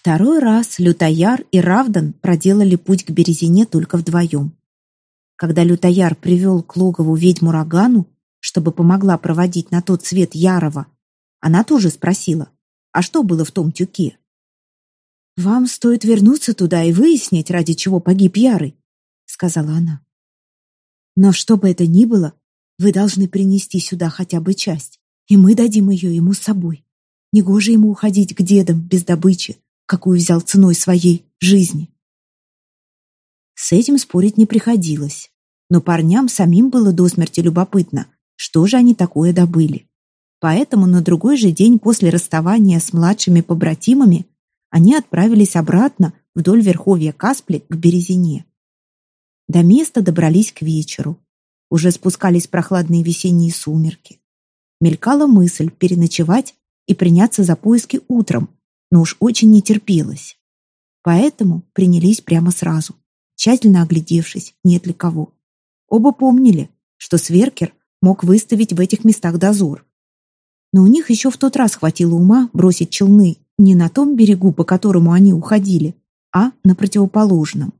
Второй раз Лютояр и Равдан проделали путь к Березине только вдвоем. Когда Лютояр привел к логову ведьму Рогану, чтобы помогла проводить на тот свет Ярова, она тоже спросила, а что было в том тюке? «Вам стоит вернуться туда и выяснить, ради чего погиб Ярый», — сказала она. «Но что бы это ни было, вы должны принести сюда хотя бы часть, и мы дадим ее ему с собой. Негоже ему уходить к дедам без добычи, какую взял ценой своей жизни. С этим спорить не приходилось, но парням самим было до смерти любопытно, что же они такое добыли. Поэтому на другой же день после расставания с младшими побратимами они отправились обратно вдоль верховья Каспли к Березине. До места добрались к вечеру. Уже спускались прохладные весенние сумерки. Мелькала мысль переночевать и приняться за поиски утром, но уж очень не терпелось. Поэтому принялись прямо сразу, тщательно оглядевшись, нет ли кого. Оба помнили, что Сверкер мог выставить в этих местах дозор. Но у них еще в тот раз хватило ума бросить челны не на том берегу, по которому они уходили, а на противоположном.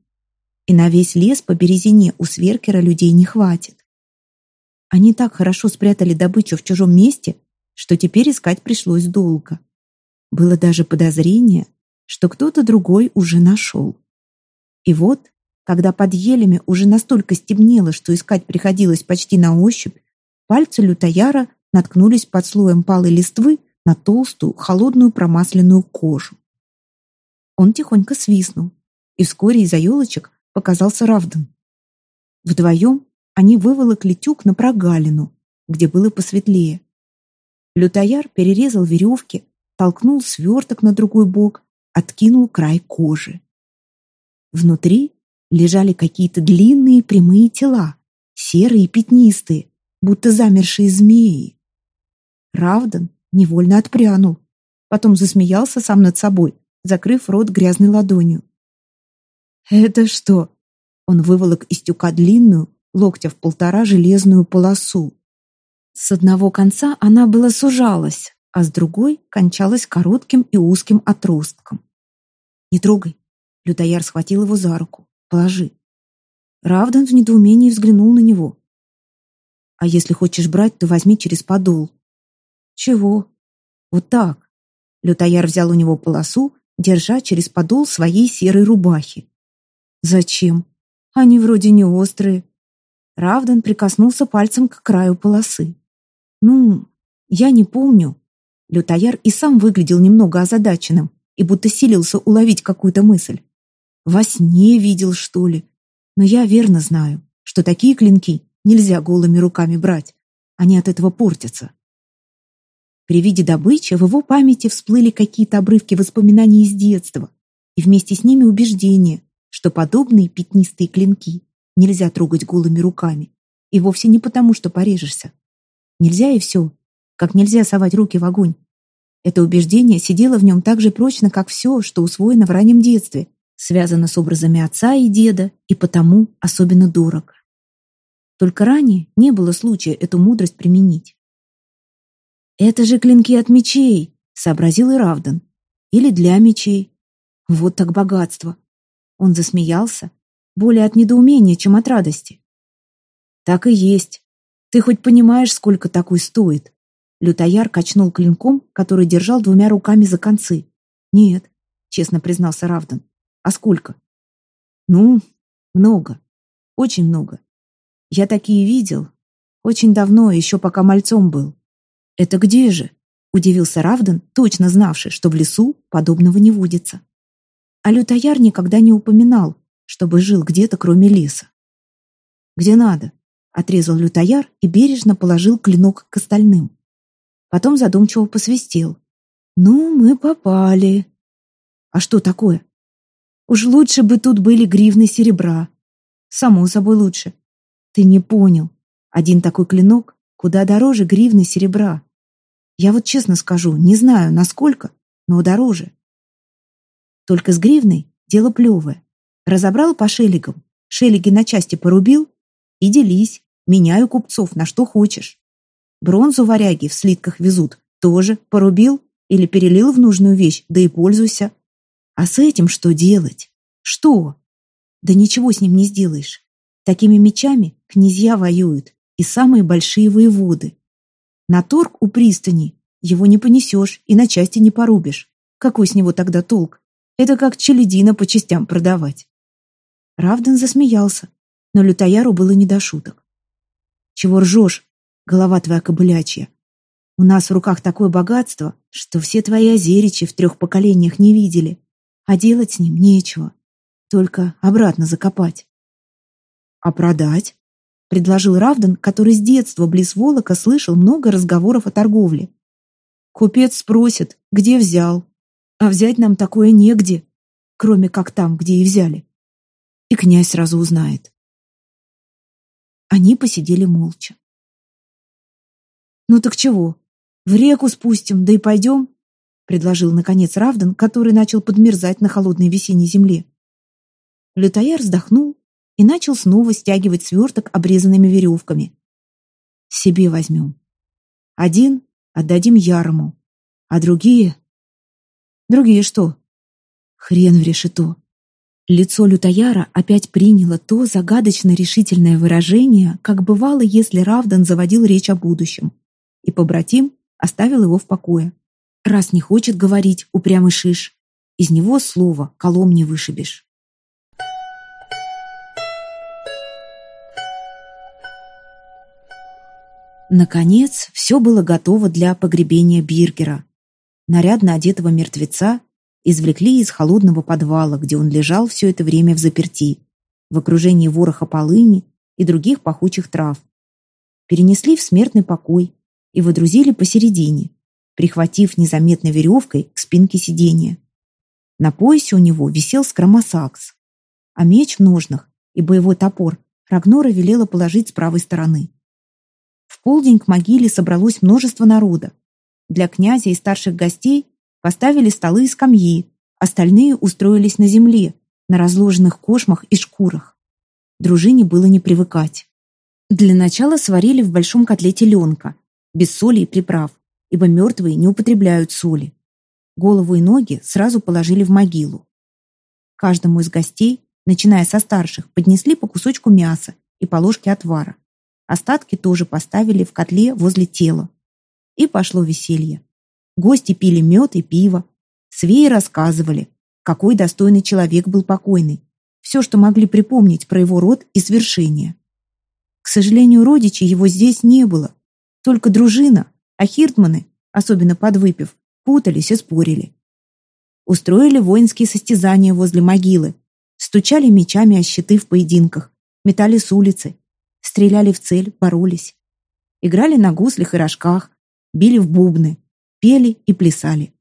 И на весь лес по березине у Сверкера людей не хватит. Они так хорошо спрятали добычу в чужом месте, что теперь искать пришлось долго. Было даже подозрение, что кто-то другой уже нашел. И вот, когда под елями уже настолько стемнело, что искать приходилось почти на ощупь, пальцы лютояра наткнулись под слоем палой листвы на толстую, холодную промасленную кожу. Он тихонько свистнул, и вскоре из-за елочек показался Равдан. Вдвоем они выволокли тюк на прогалину, где было посветлее. Лютояр перерезал веревки, толкнул сверток на другой бок, откинул край кожи. Внутри лежали какие-то длинные прямые тела, серые и пятнистые, будто замершие змеи. Равдан невольно отпрянул, потом засмеялся сам над собой, закрыв рот грязной ладонью. «Это что?» Он выволок из тюка длинную, локтя в полтора железную полосу. С одного конца она была сужалась, а с другой кончалась коротким и узким отростком. «Не трогай!» Лютояр схватил его за руку. «Положи!» Равдан в недоумении взглянул на него. «А если хочешь брать, то возьми через подол». «Чего?» «Вот так!» Лютояр взял у него полосу, держа через подол своей серой рубахи. «Зачем? Они вроде не острые». Равдан прикоснулся пальцем к краю полосы. «Ну, я не помню, Лютояр и сам выглядел немного озадаченным и будто силился уловить какую-то мысль. Во сне видел, что ли? Но я верно знаю, что такие клинки нельзя голыми руками брать. Они от этого портятся. При виде добычи в его памяти всплыли какие-то обрывки воспоминаний из детства, и вместе с ними убеждение, что подобные пятнистые клинки нельзя трогать голыми руками, и вовсе не потому, что порежешься. Нельзя и все, как нельзя совать руки в огонь. Это убеждение сидело в нем так же прочно, как все, что усвоено в раннем детстве, связано с образами отца и деда, и потому особенно дорого. Только ранее не было случая эту мудрость применить. «Это же клинки от мечей», — сообразил и Равдан. «Или для мечей. Вот так богатство». Он засмеялся, более от недоумения, чем от радости. «Так и есть. Ты хоть понимаешь, сколько такой стоит?» Лютояр качнул клинком, который держал двумя руками за концы. «Нет», — честно признался Равдан. «А сколько?» «Ну, много. Очень много. Я такие видел. Очень давно, еще пока мальцом был». «Это где же?» — удивился Равдан, точно знавший, что в лесу подобного не водится. А лютояр никогда не упоминал, чтобы жил где-то, кроме леса. «Где надо?» — отрезал лютояр и бережно положил клинок к остальным. Потом задумчиво посвистел. «Ну, мы попали». «А что такое?» «Уж лучше бы тут были гривны серебра». «Само собой лучше». «Ты не понял. Один такой клинок куда дороже гривны серебра. Я вот честно скажу, не знаю, насколько, но дороже. Только с гривной дело плевое. Разобрал по шелегам, шелеги на части порубил и делись, меняю купцов на что хочешь. Бронзу варяги в слитках везут. Тоже порубил или перелил в нужную вещь, да и пользуйся. А с этим что делать? Что? Да ничего с ним не сделаешь. Такими мечами князья воюют и самые большие воеводы. На торг у пристани его не понесешь и на части не порубишь. Какой с него тогда толк? Это как челядина по частям продавать. Равден засмеялся, но лютояру было не до шуток. Чего ржешь, голова твоя кобылячья? У нас в руках такое богатство, что все твои озеричи в трех поколениях не видели, а делать с ним нечего, только обратно закопать. А продать? предложил Равдан, который с детства близ Волока слышал много разговоров о торговле. Купец спросит, где взял, а взять нам такое негде, кроме как там, где и взяли. И князь сразу узнает. Они посидели молча. «Ну так чего? В реку спустим, да и пойдем?» предложил, наконец, Равдан, который начал подмерзать на холодной весенней земле. Лютояр вздохнул и начал снова стягивать сверток обрезанными веревками. «Себе возьмем. Один отдадим Ярому, а другие...» «Другие что?» «Хрен в решето. Лицо Лютаяра опять приняло то загадочно решительное выражение, как бывало, если Равдан заводил речь о будущем, и побратим оставил его в покое. Раз не хочет говорить, упрямый шиш, из него слово колом не вышибешь. Наконец, все было готово для погребения Биргера. Нарядно одетого мертвеца извлекли из холодного подвала, где он лежал все это время в заперти, в окружении вороха полыни и других пахучих трав. Перенесли в смертный покой и водрузили посередине, прихватив незаметно веревкой к спинке сиденья. На поясе у него висел скромосакс, а меч в ножнах и боевой топор Рагнора велела положить с правой стороны. В полдень к могиле собралось множество народа. Для князя и старших гостей Поставили столы и скамьи, остальные устроились на земле, на разложенных кошмах и шкурах. Дружине было не привыкать. Для начала сварили в большом котле теленка, без соли и приправ, ибо мертвые не употребляют соли. Голову и ноги сразу положили в могилу. Каждому из гостей, начиная со старших, поднесли по кусочку мяса и по ложке отвара. Остатки тоже поставили в котле возле тела. И пошло веселье. Гости пили мед и пиво. Свеи рассказывали, какой достойный человек был покойный. Все, что могли припомнить про его род и свершения. К сожалению, родичей его здесь не было. Только дружина, а хиртманы, особенно подвыпив, путались и спорили. Устроили воинские состязания возле могилы, стучали мечами о щиты в поединках, метали с улицы, стреляли в цель, боролись. Играли на гуслях и рожках, били в бубны, пели и плясали.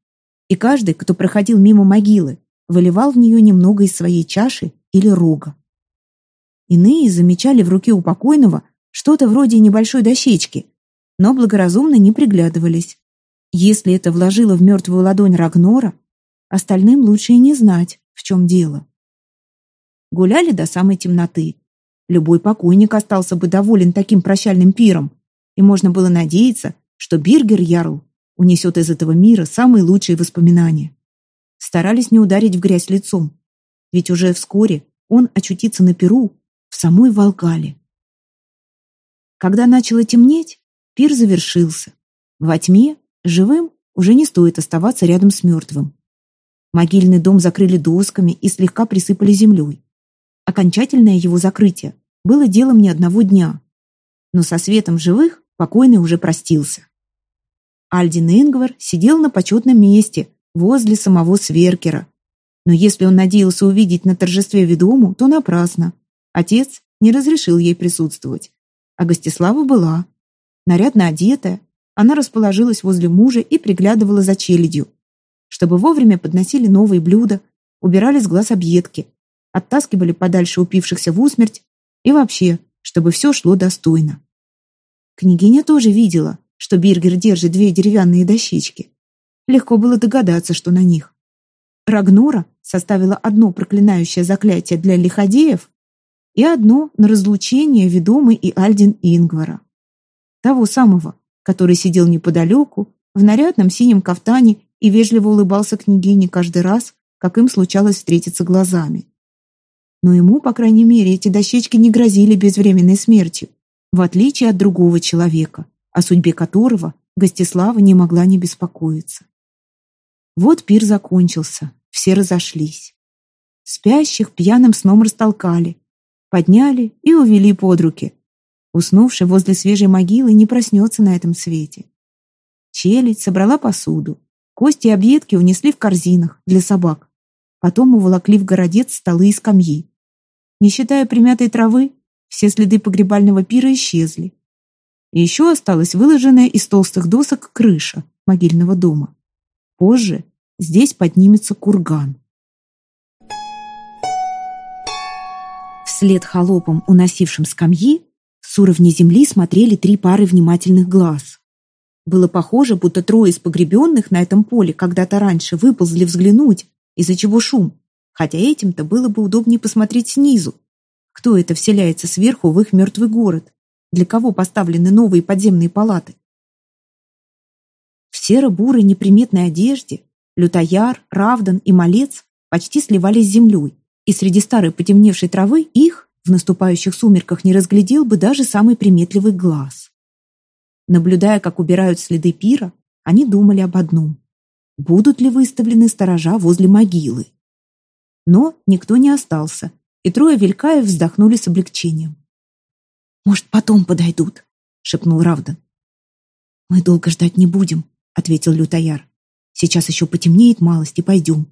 И каждый, кто проходил мимо могилы, выливал в нее немного из своей чаши или рога. Иные замечали в руке у покойного что-то вроде небольшой дощечки, но благоразумно не приглядывались. Если это вложило в мертвую ладонь Рагнора, остальным лучше и не знать, в чем дело. Гуляли до самой темноты. Любой покойник остался бы доволен таким прощальным пиром, и можно было надеяться, что Биргер Ярл унесет из этого мира самые лучшие воспоминания. Старались не ударить в грязь лицом, ведь уже вскоре он очутится на Перу, в самой Волгале. Когда начало темнеть, пир завершился. Во тьме живым уже не стоит оставаться рядом с мертвым. Могильный дом закрыли досками и слегка присыпали землей. Окончательное его закрытие было делом не одного дня. Но со светом живых покойный уже простился. Альдин Ингвар сидел на почетном месте, возле самого Сверкера. Но если он надеялся увидеть на торжестве ведому, то напрасно. Отец не разрешил ей присутствовать. А Гостислава была. Нарядно одетая, она расположилась возле мужа и приглядывала за челядью. Чтобы вовремя подносили новые блюда, убирали с глаз объедки, оттаскивали подальше упившихся в усмерть и вообще, чтобы все шло достойно. Княгиня тоже видела, что Биргер держит две деревянные дощечки. Легко было догадаться, что на них. Рагнора составила одно проклинающее заклятие для лиходеев и одно на разлучение ведомый и Альдин Ингвара. Того самого, который сидел неподалеку, в нарядном синем кафтане и вежливо улыбался княгине каждый раз, как им случалось встретиться глазами. Но ему, по крайней мере, эти дощечки не грозили безвременной смертью, в отличие от другого человека, о судьбе которого Гостислава не могла не беспокоиться. Вот пир закончился, все разошлись. Спящих пьяным сном растолкали, подняли и увели под руки. Уснувший возле свежей могилы не проснется на этом свете. Челядь собрала посуду. Кости и объедки унесли в корзинах для собак. Потом уволокли в городец столы и скамьи. Не считая примятой травы, все следы погребального пира исчезли. И еще осталась выложенная из толстых досок крыша могильного дома. Позже здесь поднимется курган. Вслед холопам, уносившим скамьи, с уровня земли смотрели три пары внимательных глаз. Было похоже, будто трое из погребенных на этом поле когда-то раньше выползли взглянуть, из-за чего шум, хотя этим-то было бы удобнее посмотреть снизу. Кто это вселяется сверху в их мертвый город? Для кого поставлены новые подземные палаты? В серо-бурой неприметной одежде Лютояр, Равдан и Малец почти сливались с землей, и среди старой потемневшей травы их в наступающих сумерках не разглядел бы даже самый приметливый глаз. Наблюдая, как убирают следы пира, они думали об одном. Будут ли выставлены сторожа возле могилы? Но никто не остался, и трое велькаев вздохнули с облегчением. «Может, потом подойдут», — шепнул Равдан. «Мы долго ждать не будем», — ответил Лютояр. «Сейчас еще потемнеет малость и пойдем.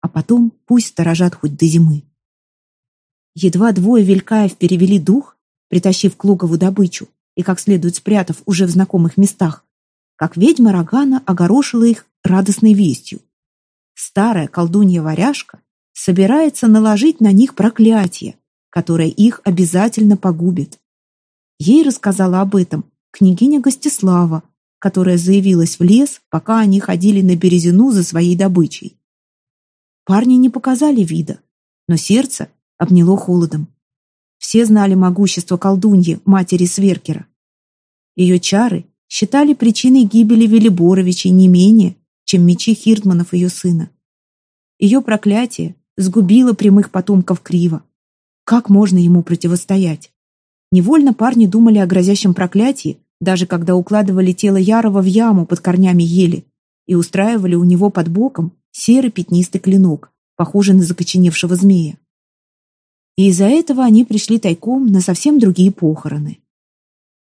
А потом пусть сторожат хоть до зимы». Едва двое велькаев перевели дух, притащив к лугову добычу и как следует спрятав уже в знакомых местах, как ведьма Рогана огорошила их радостной вестью. Старая колдунья-варяжка собирается наложить на них проклятие, которое их обязательно погубит. Ей рассказала об этом княгиня Гостислава, которая заявилась в лес, пока они ходили на березину за своей добычей. Парни не показали вида, но сердце обняло холодом. Все знали могущество колдуньи, матери Сверкера. Ее чары считали причиной гибели Велиборовичей не менее, чем мечи Хирдманов ее сына. Ее проклятие сгубило прямых потомков Крива. Как можно ему противостоять? Невольно парни думали о грозящем проклятии, даже когда укладывали тело Ярова в яму под корнями ели и устраивали у него под боком серый пятнистый клинок, похожий на закоченевшего змея. И из-за этого они пришли тайком на совсем другие похороны.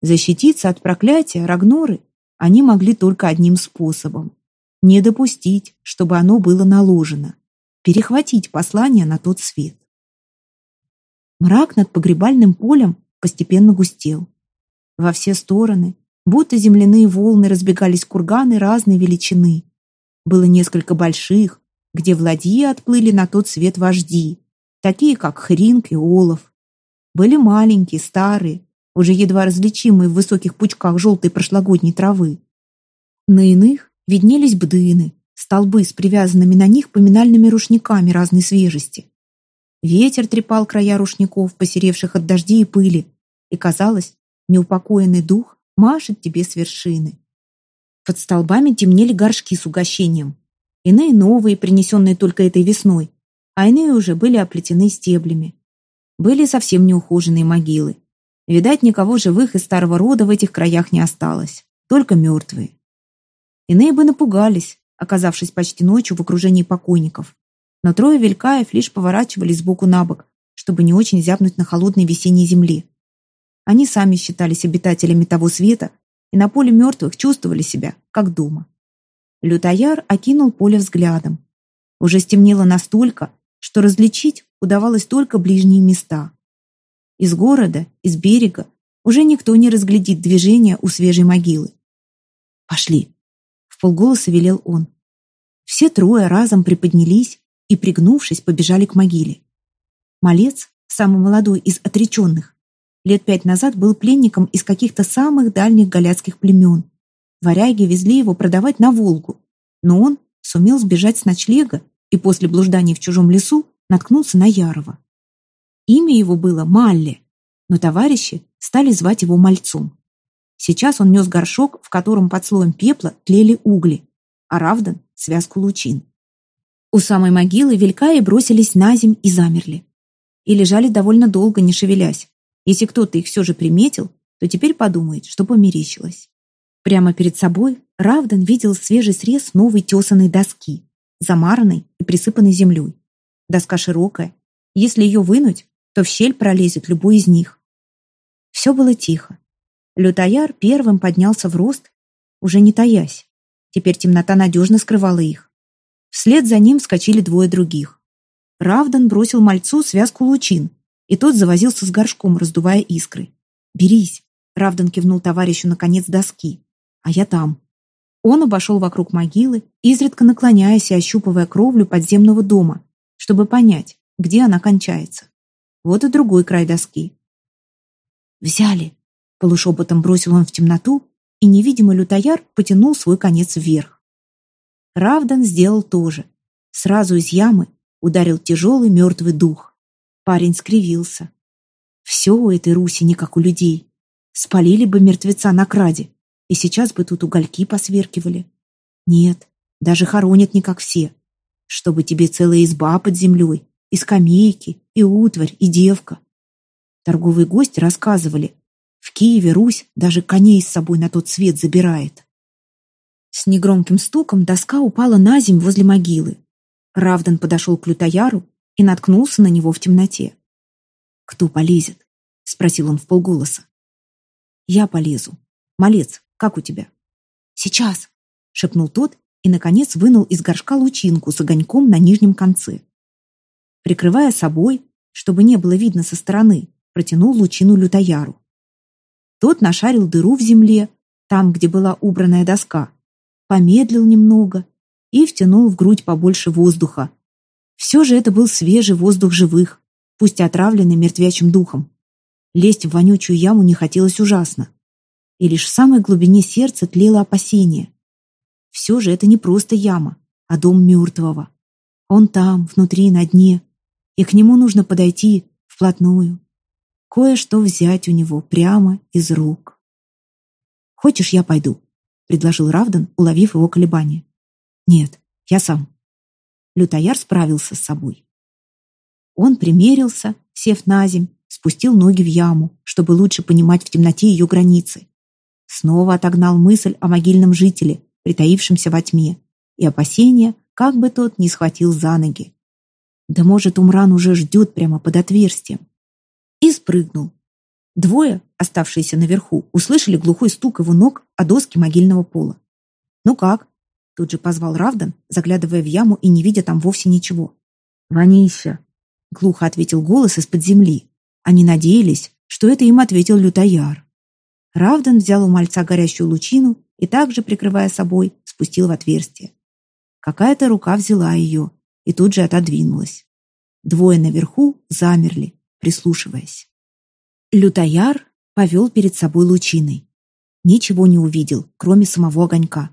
Защититься от проклятия Рагноры они могли только одним способом – не допустить, чтобы оно было наложено, перехватить послание на тот свет. Мрак над погребальным полем постепенно густел. Во все стороны, будто земляные волны, разбегались курганы разной величины. Было несколько больших, где в ладьи отплыли на тот свет вожди, такие как Хринг и Олов. Были маленькие, старые, уже едва различимые в высоких пучках желтой прошлогодней травы. На иных виднелись бдыны, столбы с привязанными на них поминальными рушниками разной свежести. Ветер трепал края рушников, посеревших от дождей и пыли, и, казалось, неупокоенный дух машет тебе с вершины. Под столбами темнели горшки с угощением. Иные новые, принесенные только этой весной, а иные уже были оплетены стеблями. Были совсем неухоженные могилы. Видать, никого живых из старого рода в этих краях не осталось, только мертвые. Иные бы напугались, оказавшись почти ночью в окружении покойников. Но трое велькаев лишь поворачивались сбоку на бок, чтобы не очень зябнуть на холодной весенней земле. Они сами считались обитателями того света и на поле мертвых чувствовали себя, как дома. Лютояр окинул поле взглядом. Уже стемнело настолько, что различить удавалось только ближние места. Из города, из берега уже никто не разглядит движения у свежей могилы. «Пошли!» — в полголоса велел он. Все трое разом приподнялись и, пригнувшись, побежали к могиле. Малец, самый молодой из отреченных, лет пять назад был пленником из каких-то самых дальних галяцких племен. Варяги везли его продавать на Волгу, но он сумел сбежать с ночлега и после блужданий в чужом лесу наткнулся на Ярова. Имя его было Малле, но товарищи стали звать его Мальцом. Сейчас он нес горшок, в котором под слоем пепла тлели угли, а Равдан — связку лучин. У самой могилы Велькаи бросились на земь и замерли. И лежали довольно долго, не шевелясь. Если кто-то их все же приметил, то теперь подумает, что померещилось. Прямо перед собой Равдан видел свежий срез новой тесаной доски, замаранной и присыпанной землей. Доска широкая. Если ее вынуть, то в щель пролезет любой из них. Все было тихо. Лютояр первым поднялся в рост, уже не таясь. Теперь темнота надежно скрывала их. Вслед за ним вскочили двое других. Равдан бросил мальцу связку лучин, и тот завозился с горшком, раздувая искры. «Берись!» — Равдан кивнул товарищу на конец доски. «А я там». Он обошел вокруг могилы, изредка наклоняясь и ощупывая кровлю подземного дома, чтобы понять, где она кончается. Вот и другой край доски. «Взяли!» — полушепотом бросил он в темноту, и невидимый лютояр потянул свой конец вверх. Равдан сделал то же. Сразу из ямы ударил тяжелый мертвый дух. Парень скривился. Все у этой Руси не как у людей. Спалили бы мертвеца на краде, и сейчас бы тут угольки посверкивали. Нет, даже хоронят не как все. Чтобы тебе целая изба под землей, и скамейки, и утварь, и девка. Торговые гости рассказывали, в Киеве Русь даже коней с собой на тот свет забирает. С негромким стуком доска упала на земь возле могилы. Равдан подошел к лютояру и наткнулся на него в темноте. «Кто полезет?» — спросил он в полголоса. «Я полезу. Малец, как у тебя?» «Сейчас!» — шепнул тот и, наконец, вынул из горшка лучинку с огоньком на нижнем конце. Прикрывая собой, чтобы не было видно со стороны, протянул лучину лютояру. Тот нашарил дыру в земле, там, где была убранная доска, помедлил немного и втянул в грудь побольше воздуха. Все же это был свежий воздух живых, пусть и отравленный мертвячим духом. Лезть в вонючую яму не хотелось ужасно. И лишь в самой глубине сердца тлело опасение. Все же это не просто яма, а дом мертвого. Он там, внутри, на дне, и к нему нужно подойти вплотную кое-что взять у него прямо из рук. «Хочешь, я пойду?» — предложил Равдан, уловив его колебания. «Нет, я сам». Лютояр справился с собой. Он примерился, сев на земь, спустил ноги в яму, чтобы лучше понимать в темноте ее границы. Снова отогнал мысль о могильном жителе, притаившемся во тьме, и опасения, как бы тот не схватил за ноги. Да может, Умран уже ждет прямо под отверстием и спрыгнул. Двое, оставшиеся наверху, услышали глухой стук его ног о доски могильного пола. «Ну как?» — тут же позвал Равдан, заглядывая в яму и не видя там вовсе ничего. «Вонища!» — глухо ответил голос из-под земли. Они надеялись, что это им ответил лютояр. Равдан взял у мальца горящую лучину и также, прикрывая собой, спустил в отверстие. Какая-то рука взяла ее и тут же отодвинулась. Двое наверху замерли, прислушиваясь. Лютояр повел перед собой лучиной. Ничего не увидел, кроме самого огонька.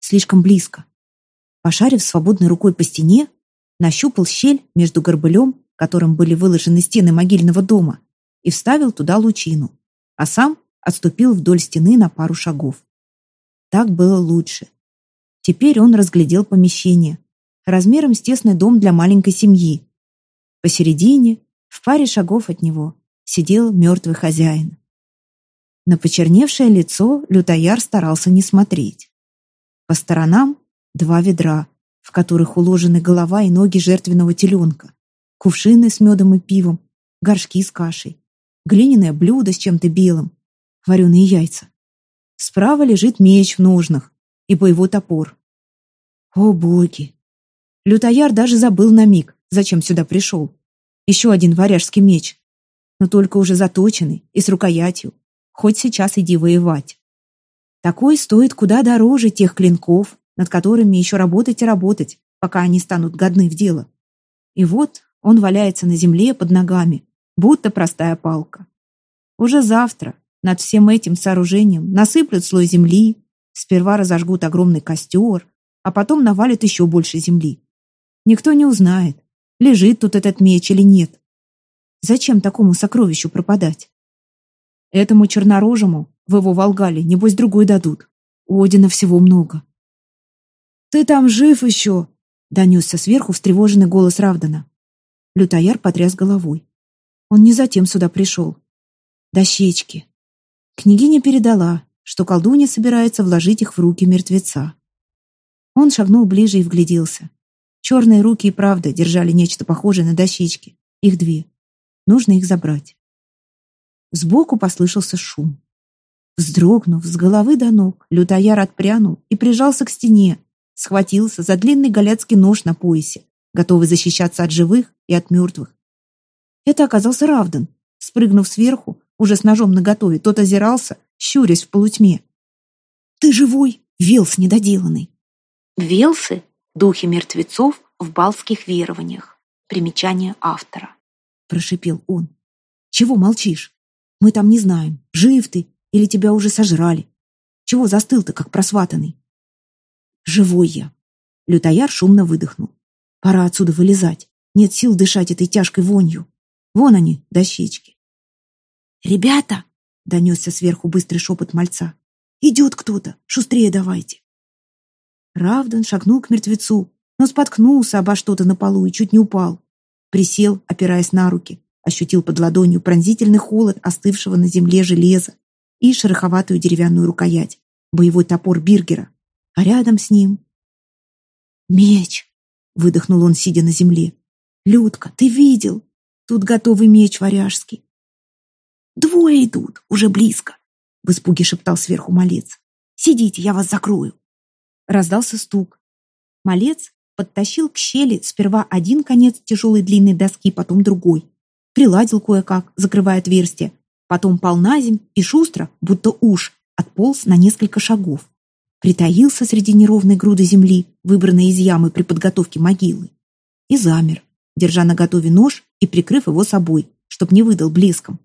Слишком близко. Пошарив свободной рукой по стене, нащупал щель между горбылем, которым были выложены стены могильного дома, и вставил туда лучину, а сам отступил вдоль стены на пару шагов. Так было лучше. Теперь он разглядел помещение, размером с тесный дом для маленькой семьи. Посередине в паре шагов от него сидел мертвый хозяин. На почерневшее лицо лютояр старался не смотреть. По сторонам два ведра, в которых уложены голова и ноги жертвенного теленка, кувшины с медом и пивом, горшки с кашей, глиняное блюдо с чем-то белым, вареные яйца. Справа лежит меч в ножнах и боевой топор. О боги! Лютояр даже забыл на миг, зачем сюда пришел. Еще один варяжский меч. Но только уже заточенный и с рукоятью. Хоть сейчас иди воевать. Такой стоит куда дороже тех клинков, над которыми еще работать и работать, пока они станут годны в дело. И вот он валяется на земле под ногами, будто простая палка. Уже завтра над всем этим сооружением насыплют слой земли, сперва разожгут огромный костер, а потом навалят еще больше земли. Никто не узнает, лежит тут этот меч или нет. Зачем такому сокровищу пропадать? Этому чернорожему в его Волгале, небось, другой дадут. У Одина всего много. «Ты там жив еще?» Донесся сверху встревоженный голос Равдана. Лютояр потряс головой. Он не затем сюда пришел. Дощечки. Княгиня передала, что колдунья собирается вложить их в руки мертвеца. Он шагнул ближе и вгляделся. Черные руки и правда держали нечто похожее на дощечки. Их две. Нужно их забрать. Сбоку послышался шум. Вздрогнув с головы до ног, лютояр отпрянул и прижался к стене, схватился за длинный галяцкий нож на поясе, готовый защищаться от живых и от мертвых. Это оказался Равдан. Спрыгнув сверху, уже с ножом наготове, тот озирался, щурясь в полутьме. «Ты живой, Велс недоделанный!» Велсы — духи мертвецов в балтских верованиях. Примечание автора. Прошипел он. «Чего молчишь? Мы там не знаем, жив ты или тебя уже сожрали. Чего застыл ты, как просватанный?» «Живой я!» Лютояр шумно выдохнул. «Пора отсюда вылезать. Нет сил дышать этой тяжкой вонью. Вон они, дощечки». «Ребята!» — донесся сверху быстрый шепот мальца. «Идет кто-то! Шустрее давайте!» Равдан шагнул к мертвецу, но споткнулся обо что-то на полу и чуть не упал. Присел, опираясь на руки, ощутил под ладонью пронзительный холод остывшего на земле железа и шероховатую деревянную рукоять, боевой топор Биргера, а рядом с ним... «Меч!» — выдохнул он, сидя на земле. «Людка, ты видел? Тут готовый меч варяжский. «Двое идут, уже близко», — в испуге шептал сверху малец. «Сидите, я вас закрою». Раздался стук. Малец подтащил к щели сперва один конец тяжелой длинной доски, потом другой. Приладил кое-как, закрывая отверстие. Потом пал на земь и шустро, будто уж, отполз на несколько шагов. Притаился среди неровной груды земли, выбранной из ямы при подготовке могилы. И замер, держа наготове нож и прикрыв его собой, чтоб не выдал блеском.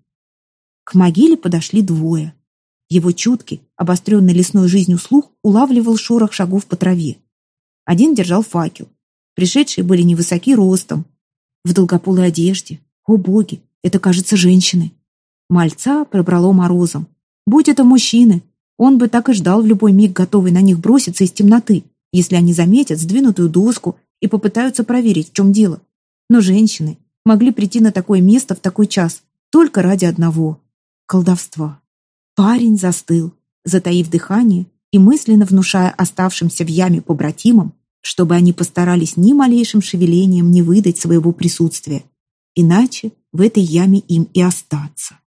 К могиле подошли двое. Его чуткий, обостренный лесной жизнью слух улавливал шорох шагов по траве. Один держал факел. Пришедшие были невысоки ростом, в долгополой одежде. О боги, это, кажется, женщины. Мальца пробрало морозом. Будь это мужчины, он бы так и ждал в любой миг, готовый на них броситься из темноты, если они заметят сдвинутую доску и попытаются проверить, в чем дело. Но женщины могли прийти на такое место в такой час только ради одного колдовства. Парень застыл, затаив дыхание и мысленно внушая оставшимся в яме побратимам, чтобы они постарались ни малейшим шевелением не выдать своего присутствия, иначе в этой яме им и остаться.